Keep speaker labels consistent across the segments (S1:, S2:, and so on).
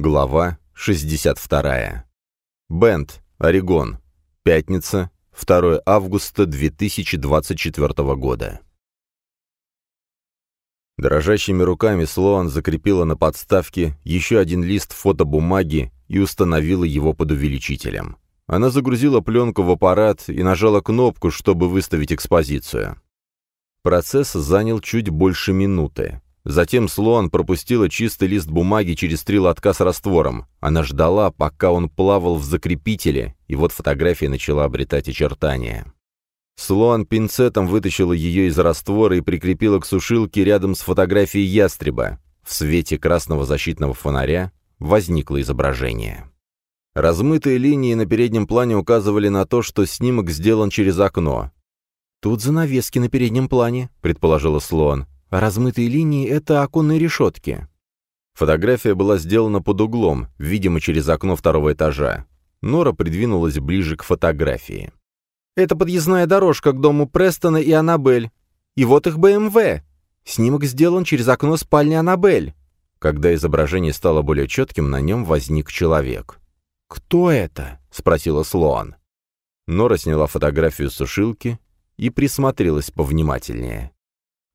S1: Глава 62. Бенд, Орегон. Пятница, 2 августа 2024 года. Дрожащими руками Слоан закрепила на подставке еще один лист фотобумаги и установила его под увеличителем. Она загрузила пленку в аппарат и нажала кнопку, чтобы выставить экспозицию. Процесс занял чуть больше минуты. Затем Слоан пропустила чистый лист бумаги через три лотка с раствором. Она ждала, пока он плавал в закрепителе, и вот фотография начала обретать очертания. Слоан пинцетом вытащила ее из раствора и прикрепила к сушилке рядом с фотографией ястреба. В свете красного защитного фонаря возникло изображение. Размытые линии на переднем плане указывали на то, что снимок сделан через окно. «Тут занавески на переднем плане», — предположила Слоан. «А размытые линии — это оконные решетки». Фотография была сделана под углом, видимо, через окно второго этажа. Нора придвинулась ближе к фотографии. Это подъездная дорожка к дому Престона и Аннабель. И вот их БМВ. Снимок сделан через окно спальни Аннабель. Когда изображение стало более четким, на нем возник человек. «Кто это?» — спросила Слоан. Нора сняла фотографию сушилки и присмотрелась повнимательнее.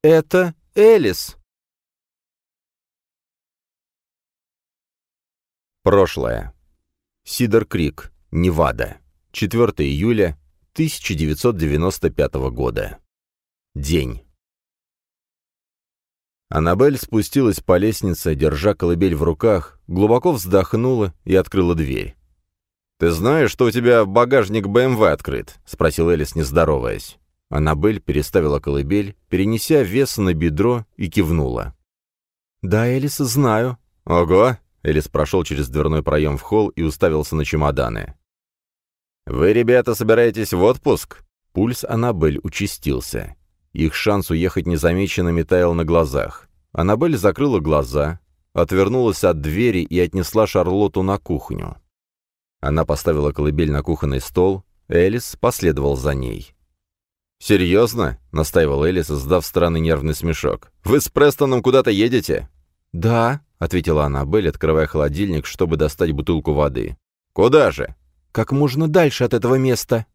S1: «Это Элис!» Прошлое. Сидер Крик, Невада. 4 июля 1995 года. День. Аннабель спустилась по лестнице, держа колыбель в руках, глубоко вздохнула и открыла дверь. «Ты знаешь, что у тебя багажник БМВ открыт?» — спросил Элис, не здороваясь. Аннабель переставила колыбель, перенеся вес на бедро и кивнула. «Да, Элис, знаю». «Ого!» — Элис прошел через дверной проем в холл и уставился на чемоданы. «Вы, ребята, собираетесь в отпуск?» Пульс Аннабель участился. Их шанс уехать незамеченными таял на глазах. Аннабель закрыла глаза, отвернулась от двери и отнесла Шарлотту на кухню. Она поставила колыбель на кухонный стол, Элис последовал за ней. «Серьезно?» — настаивал Элис, сдав странный нервный смешок. «Вы с Престоном куда-то едете?» «Да», — ответила Аннабель, открывая холодильник, чтобы достать бутылку воды. «Куда же?» Как можно дальше от этого места?»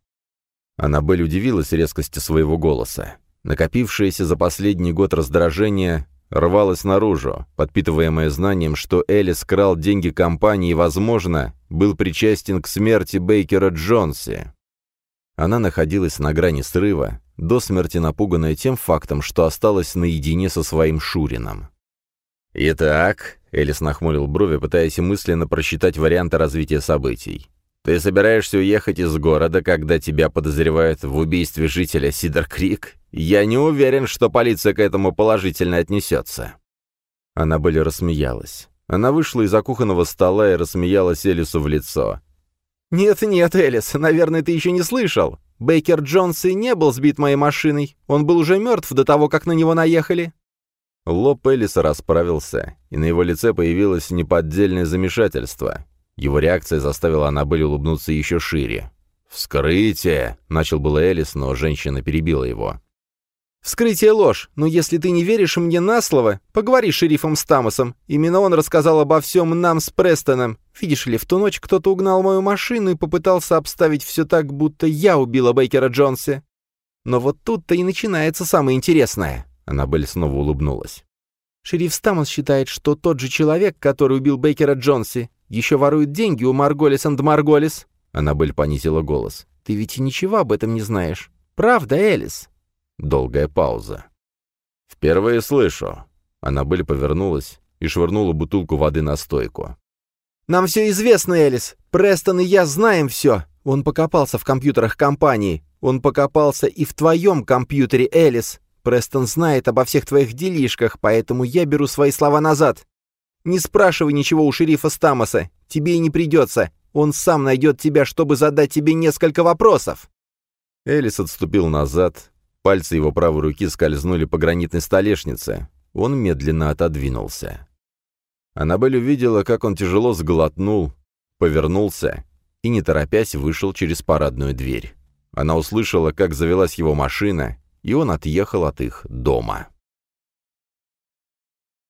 S1: Аннабель удивилась резкости своего голоса. Накопившееся за последний год раздражение рвалось наружу, подпитываемое знанием, что Элис крал деньги компании и, возможно, был причастен к смерти Бейкера Джонси. Она находилась на грани срыва, до смерти напуганная тем фактом, что осталась наедине со своим Шурином. «Итак», — Элис нахмурил брови, пытаясь мысленно просчитать варианты развития событий. Ты собираешься уехать из города, когда тебя подозревают в убийстве жителя Сидер-Крик? Я не уверен, что полиция к этому положительно отнесется». Аннабель рассмеялась. Она вышла из-за кухонного стола и рассмеялась Элису в лицо. «Нет-нет, Элис, наверное, ты еще не слышал. Бейкер Джонс и не был сбит моей машиной. Он был уже мертв до того, как на него наехали». Лоб Элиса расправился, и на его лице появилось неподдельное замешательство. Его реакция заставила Аннабель улыбнуться еще шире. «Вскрытие!» — начал было Элис, но женщина перебила его. «Вскрытие — ложь, но если ты не веришь мне на слово, поговори с шерифом Стамосом. Именно он рассказал обо всем нам с Престоном. Видишь ли, в ту ночь кто-то угнал мою машину и попытался обставить все так, будто я убила Бейкера Джонси. Но вот тут-то и начинается самое интересное». Аннабель снова улыбнулась. Шериф Стамос считает, что тот же человек, который убил Бейкера Джонси, еще воруют деньги у Марголис энд Марголис?» Аннабель понизила голос. «Ты ведь и ничего об этом не знаешь. Правда, Элис?» Долгая пауза. «Впервые слышу». Аннабель повернулась и швырнула бутылку воды на стойку. «Нам все известно, Элис. Престон и я знаем все. Он покопался в компьютерах компании. Он покопался и в твоем компьютере, Элис. Престон знает обо всех твоих делишках, поэтому я беру свои слова назад. Не спрашивай ничего у шерифа Стамоса, тебе и не придется. Он сам найдет тебя, чтобы задать тебе несколько вопросов». Элис отступил назад. Пальцы его правой руки скользнули по гранитной столешнице. Он медленно отодвинулся. Аннабель увидела, как он тяжело сглотнул, повернулся и, не торопясь, вышел через парадную дверь. Она услышала, как завелась его машина, и он отъехал от их дома.